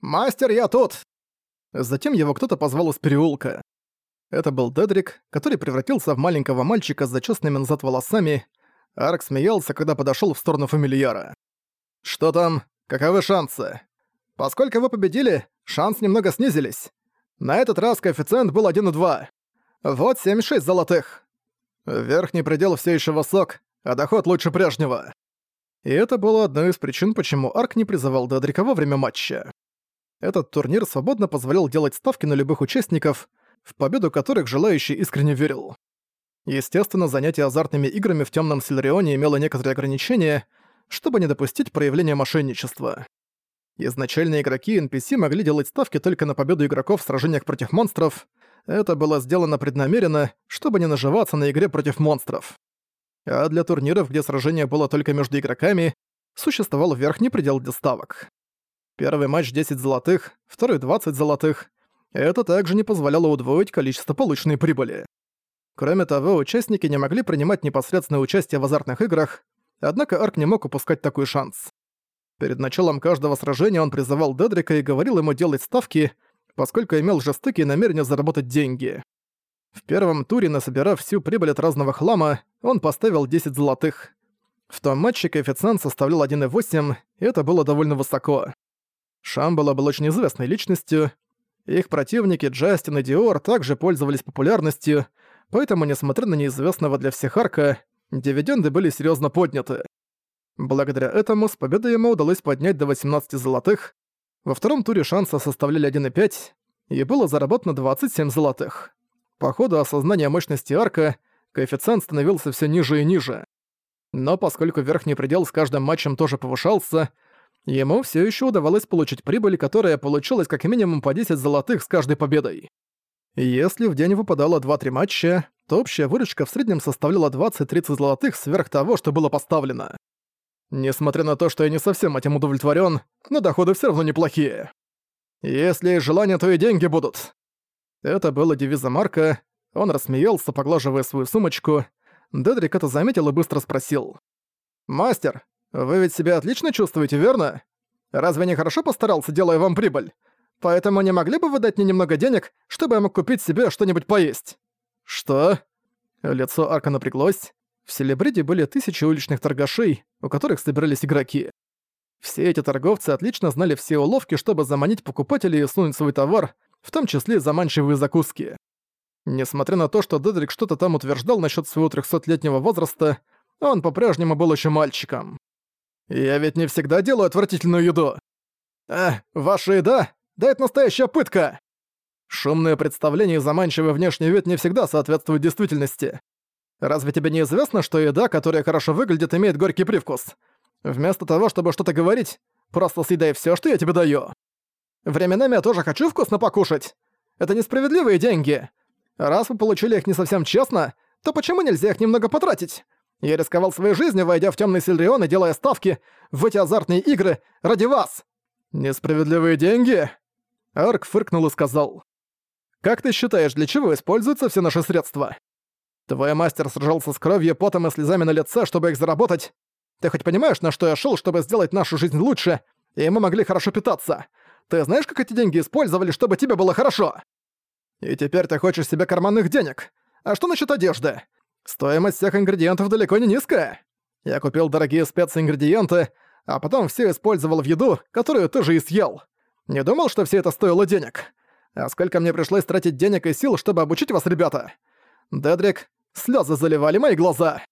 «Мастер, я тут!» Затем его кто-то позвал из переулка. Это был Дедрик, который превратился в маленького мальчика с зачесанными назад волосами. Арк смеялся, когда подошёл в сторону фамильяра. «Что там? Каковы шансы?» «Поскольку вы победили, шанс немного снизились. На этот раз коэффициент был 1,2. Вот 76 золотых. Верхний предел все еще высок, а доход лучше прежнего». И это было одной из причин, почему Арк не призывал Дедрика во время матча. Этот турнир свободно позволял делать ставки на любых участников, в победу которых желающий искренне верил. Естественно, занятие азартными играми в Темном Сильрионе имело некоторые ограничения, чтобы не допустить проявления мошенничества. Изначально игроки и NPC могли делать ставки только на победу игроков в сражениях против монстров. Это было сделано преднамеренно, чтобы не наживаться на игре против монстров. А для турниров, где сражение было только между игроками, существовал верхний предел для ставок. Первый матч 10 золотых, второй 20 золотых. Это также не позволяло удвоить количество полученной прибыли. Кроме того, участники не могли принимать непосредственное участие в азартных играх, однако Арк не мог упускать такой шанс. Перед началом каждого сражения он призывал Дедрика и говорил ему делать ставки, поскольку имел жестокие намерения заработать деньги. В первом туре, насобирав всю прибыль от разного хлама, он поставил 10 золотых. В том матче коэффициент составлял 1,8, и это было довольно высоко. Шамбала был очень известной личностью. Их противники Джастин и Диор также пользовались популярностью, поэтому, несмотря на неизвестного для всех арка, дивиденды были серьезно подняты. Благодаря этому с победой ему удалось поднять до 18 золотых. Во втором туре шансы составляли 1,5, и было заработано 27 золотых. По ходу осознания мощности арка, коэффициент становился все ниже и ниже. Но поскольку верхний предел с каждым матчем тоже повышался, ему все еще удавалось получить прибыль, которая получилась как минимум по 10 золотых с каждой победой. Если в день выпадало 2-3 матча, то общая выручка в среднем составляла 20-30 золотых сверх того, что было поставлено. Несмотря на то, что я не совсем этим удовлетворен, но доходы все равно неплохие. Если есть желание, то и деньги будут. Это было девизом Марка. Он рассмеялся, поглаживая свою сумочку. Дедрик это заметил и быстро спросил. «Мастер, вы ведь себя отлично чувствуете, верно? Разве не хорошо постарался, делая вам прибыль? Поэтому не могли бы вы дать мне немного денег, чтобы я мог купить себе что-нибудь поесть?» «Что?» Лицо Арка напряглось. В Селебриде были тысячи уличных торгашей, у которых собирались игроки. Все эти торговцы отлично знали все уловки, чтобы заманить покупателей и сунуть свой товар, в том числе заманчивые закуски. Несмотря на то, что Дедрик что-то там утверждал насчет своего трехсотлетнего возраста, он по-прежнему был еще мальчиком. Я ведь не всегда делаю отвратительную еду. А, ваша еда? Да это настоящая пытка! Шумное представление и заманчивый внешний вид не всегда соответствуют действительности. Разве тебе не известно, что еда, которая хорошо выглядит, имеет горький привкус? Вместо того, чтобы что-то говорить, просто съедай все, что я тебе даю. Временами я тоже хочу вкусно покушать. Это несправедливые деньги. Раз вы получили их не совсем честно, то почему нельзя их немного потратить? Я рисковал своей жизнью, войдя в темный Сильрион и делая ставки в эти азартные игры ради вас. Несправедливые деньги? Арк фыркнул и сказал. Как ты считаешь, для чего используются все наши средства? Твой мастер сражался с кровью, потом и слезами на лице, чтобы их заработать. Ты хоть понимаешь, на что я шел, чтобы сделать нашу жизнь лучше, и мы могли хорошо питаться? Ты знаешь, как эти деньги использовали, чтобы тебе было хорошо? И теперь ты хочешь себе карманных денег. А что насчет одежды? Стоимость всех ингредиентов далеко не низкая. Я купил дорогие специингредиенты, а потом все использовал в еду, которую ты же и съел. Не думал, что все это стоило денег. А сколько мне пришлось тратить денег и сил, чтобы обучить вас, ребята? Дедрик, слезы заливали мои глаза.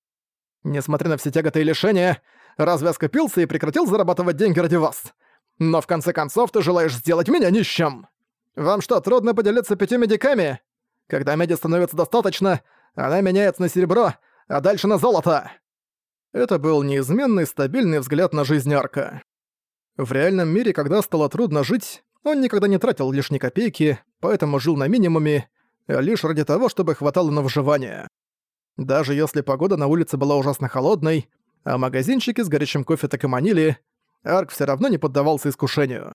Несмотря на все тяготы и лишения, разве я скопился и прекратил зарабатывать деньги ради вас? Но в конце концов ты желаешь сделать меня нищим. Вам что, трудно поделиться пятью медиками? Когда меди становится достаточно, она меняется на серебро, а дальше на золото. Это был неизменный стабильный взгляд на жизнь Арка. В реальном мире, когда стало трудно жить, он никогда не тратил лишней копейки, поэтому жил на минимуме, лишь ради того, чтобы хватало на выживание. Даже если погода на улице была ужасно холодной, а магазинчики с горячим кофе так и манили, Арк все равно не поддавался искушению.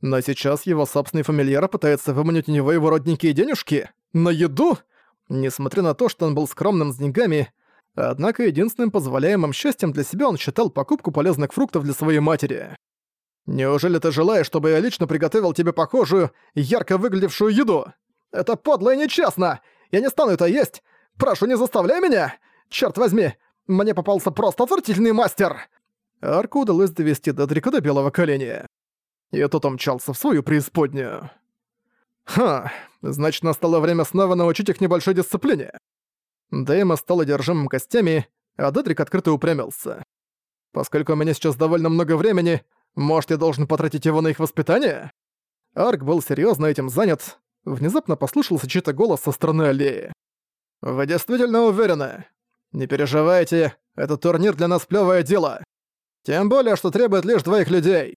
Но сейчас его собственный фамильяр пытается выманить у него его родненькие денежки? На еду? Несмотря на то, что он был скромным с деньгами, однако единственным позволяемым счастьем для себя он считал покупку полезных фруктов для своей матери. Неужели ты желаешь, чтобы я лично приготовил тебе похожую, ярко выглядевшую еду? Это подло и нечестно! Я не стану это есть! Прошу, не заставляй меня! Черт возьми, мне попался просто отвратительный мастер!» Арку удалось довести Дедрика до белого коленя. И тот умчался в свою преисподнюю. «Ха, значит, настало время снова научить их небольшой дисциплине». Дэйма стал одержимым костями, а Дедрик открыто упрямился. «Поскольку у меня сейчас довольно много времени, может, я должен потратить его на их воспитание?» Арк был серьезно этим занят. Внезапно послышался чей-то голос со стороны аллеи. «Вы действительно уверены? Не переживайте, этот турнир для нас плевое дело. Тем более, что требует лишь двоих людей».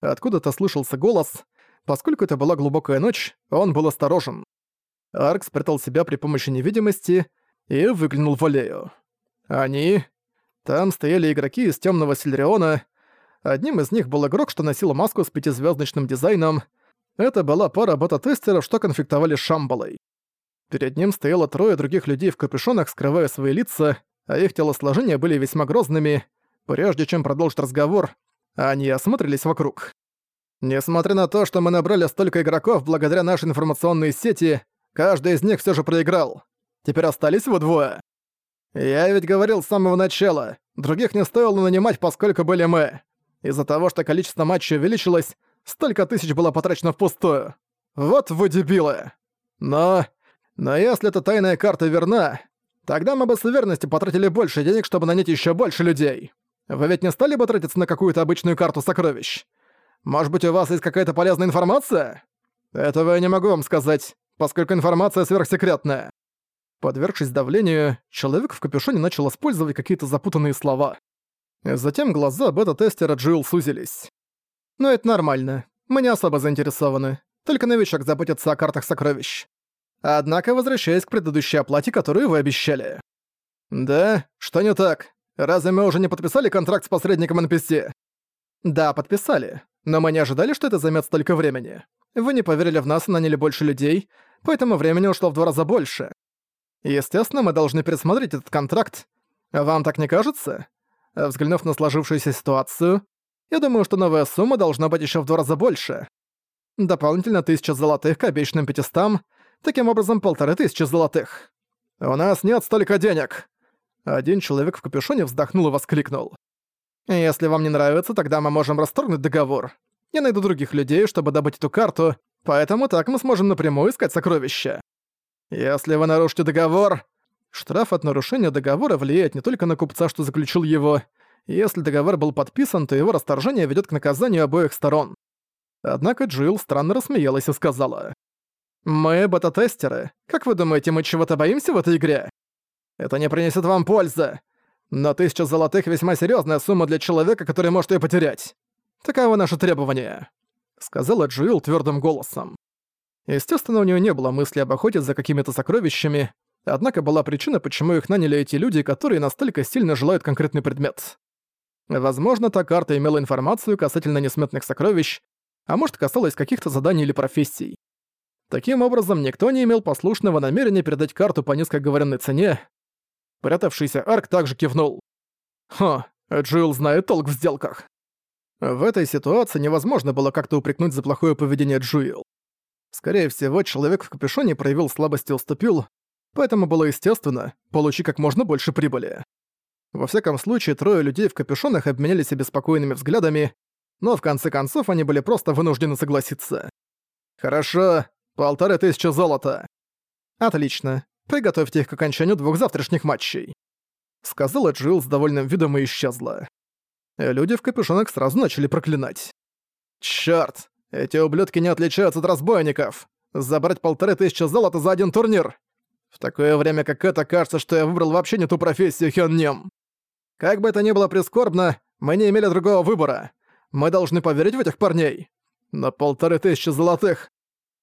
Откуда-то слышался голос. Поскольку это была глубокая ночь, он был осторожен. Арк спрятал себя при помощи невидимости и выглянул в аллею. Они... Там стояли игроки из Темного Сильриона. Одним из них был игрок, что носил маску с пятизвездочным дизайном. Это была пара бета-тестеров, что конфликтовали с Шамбалой. Перед ним стояло трое других людей в капюшонах, скрывая свои лица, а их телосложения были весьма грозными. Прежде чем продолжить разговор, они осмотрелись вокруг. Несмотря на то, что мы набрали столько игроков благодаря нашей информационной сети, каждый из них все же проиграл. Теперь остались вы двое. Я ведь говорил с самого начала, других не стоило нанимать, поскольку были мы. Из-за того, что количество матчей увеличилось, столько тысяч было потрачено впустую. Вот вы дебилы. Но... Но если эта тайная карта верна, тогда мы бы с уверенностью потратили больше денег, чтобы нанять еще больше людей. Вы ведь не стали бы тратиться на какую-то обычную карту сокровищ? Может быть, у вас есть какая-то полезная информация? Этого я не могу вам сказать, поскольку информация сверхсекретная. Подвергшись давлению, человек в капюшоне начал использовать какие-то запутанные слова. Затем глаза бета-тестера Джилл сузились. «Но это нормально. Мы не особо заинтересованы. Только новичок заботится о картах сокровищ. Однако возвращаясь к предыдущей оплате, которую вы обещали». «Да? Что не так? Разве мы уже не подписали контракт с посредником NPC?» «Да, подписали. Но мы не ожидали, что это займет столько времени. Вы не поверили в нас и наняли больше людей, поэтому времени ушло в два раза больше. Естественно, мы должны пересмотреть этот контракт. Вам так не кажется? Взглянув на сложившуюся ситуацию, я думаю, что новая сумма должна быть еще в два раза больше. Дополнительно тысяча золотых к обещанным пятистам, таким образом полторы тысячи золотых. У нас нет столько денег. Один человек в капюшоне вздохнул и воскликнул. Если вам не нравится, тогда мы можем расторгнуть договор. Я найду других людей, чтобы добыть эту карту, поэтому так мы сможем напрямую искать сокровища. Если вы нарушите договор... Штраф от нарушения договора влияет не только на купца, что заключил его. Если договор был подписан, то его расторжение ведет к наказанию обоих сторон. Однако Джилл странно рассмеялась и сказала. «Мы бета-тестеры. Как вы думаете, мы чего-то боимся в этой игре? Это не принесет вам пользы. Но тысяча золотых весьма серьезная сумма для человека, который может ее потерять. Таково наше требование», — сказала Джилл твердым голосом. Естественно, у нее не было мысли об охоте за какими-то сокровищами, однако была причина, почему их наняли эти люди, которые настолько сильно желают конкретный предмет. Возможно, та карта имела информацию касательно несметных сокровищ, а может касалась каких-то заданий или профессий. Таким образом, никто не имел послушного намерения передать карту по низкоговоренной цене, Прятавшийся Арк также кивнул. «Ха, Джилл знает толк в сделках». В этой ситуации невозможно было как-то упрекнуть за плохое поведение Джилл. Скорее всего, человек в капюшоне проявил слабость и уступил, поэтому было естественно получить как можно больше прибыли. Во всяком случае, трое людей в капюшонах обменялись обеспокоенными взглядами, но в конце концов они были просто вынуждены согласиться. «Хорошо, полторы тысячи золота». «Отлично. Приготовьте их к окончанию двух завтрашних матчей», — сказала Джилл с довольным видом и исчезла. Люди в капюшонах сразу начали проклинать. «Чёрт! Эти ублюдки не отличаются от разбойников! Забрать полторы тысячи золота за один турнир! В такое время как это, кажется, что я выбрал вообще не ту профессию Хён Как бы это ни было прискорбно, мы не имели другого выбора. Мы должны поверить в этих парней. На полторы тысячи золотых.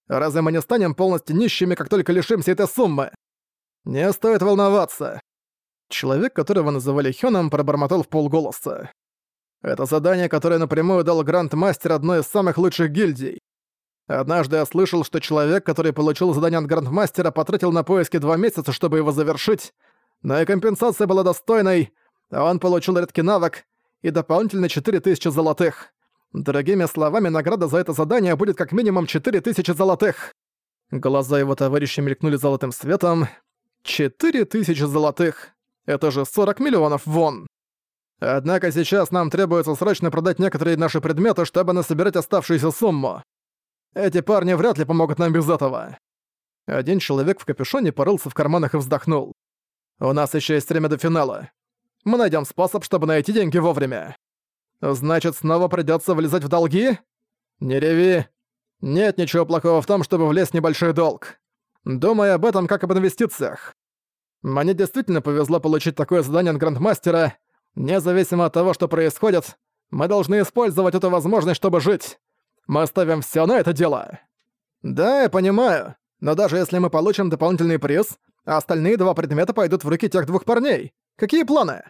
Разве мы не станем полностью нищими, как только лишимся этой суммы? «Не стоит волноваться!» Человек, которого называли Хёном, пробормотал в полголоса. «Это задание, которое напрямую дал Грандмастер одной из самых лучших гильдий. Однажды я слышал, что человек, который получил задание от Грандмастера, потратил на поиски два месяца, чтобы его завершить, но и компенсация была достойной, а он получил редкий навык и дополнительно 4000 золотых. Другими словами, награда за это задание будет как минимум 4000 золотых. Глаза его товарища мелькнули золотым светом. 4000 золотых. Это же 40 миллионов вон. Однако сейчас нам требуется срочно продать некоторые наши предметы, чтобы насобирать оставшуюся сумму. Эти парни вряд ли помогут нам без этого. Один человек в капюшоне порылся в карманах и вздохнул. У нас еще есть время до финала. Мы найдем способ, чтобы найти деньги вовремя. Значит, снова придется влезать в долги? Не реви. Нет ничего плохого в том, чтобы влезть в небольшой долг. Думай об этом как об инвестициях. Мне действительно повезло получить такое задание от Грандмастера. Независимо от того, что происходит, мы должны использовать эту возможность, чтобы жить. Мы ставим все на это дело. Да, я понимаю. Но даже если мы получим дополнительный приз, остальные два предмета пойдут в руки тех двух парней. Какие планы?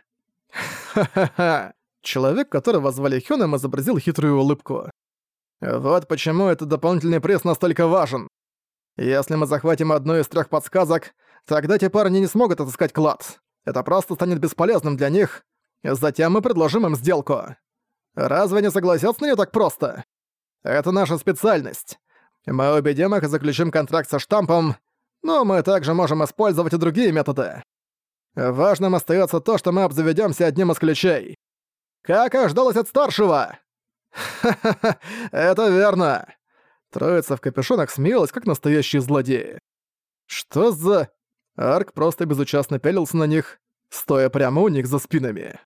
Ха-ха-ха. Человек, которого звали Хёном, изобразил хитрую улыбку. Вот почему этот дополнительный приз настолько важен. Если мы захватим одну из трех подсказок, тогда те парни не смогут отыскать клад. Это просто станет бесполезным для них. Затем мы предложим им сделку. Разве не согласятся на неё так просто? Это наша специальность. Мы убедим их и заключим контракт со штампом, но мы также можем использовать и другие методы. Важным остается то, что мы обзаведемся одним из ключей. Как ожидалось от старшего! Ха-ха-ха, это верно! Троица в капюшонах смеялась, как настоящие злодеи. Что за... Арк просто безучастно пялился на них, стоя прямо у них за спинами.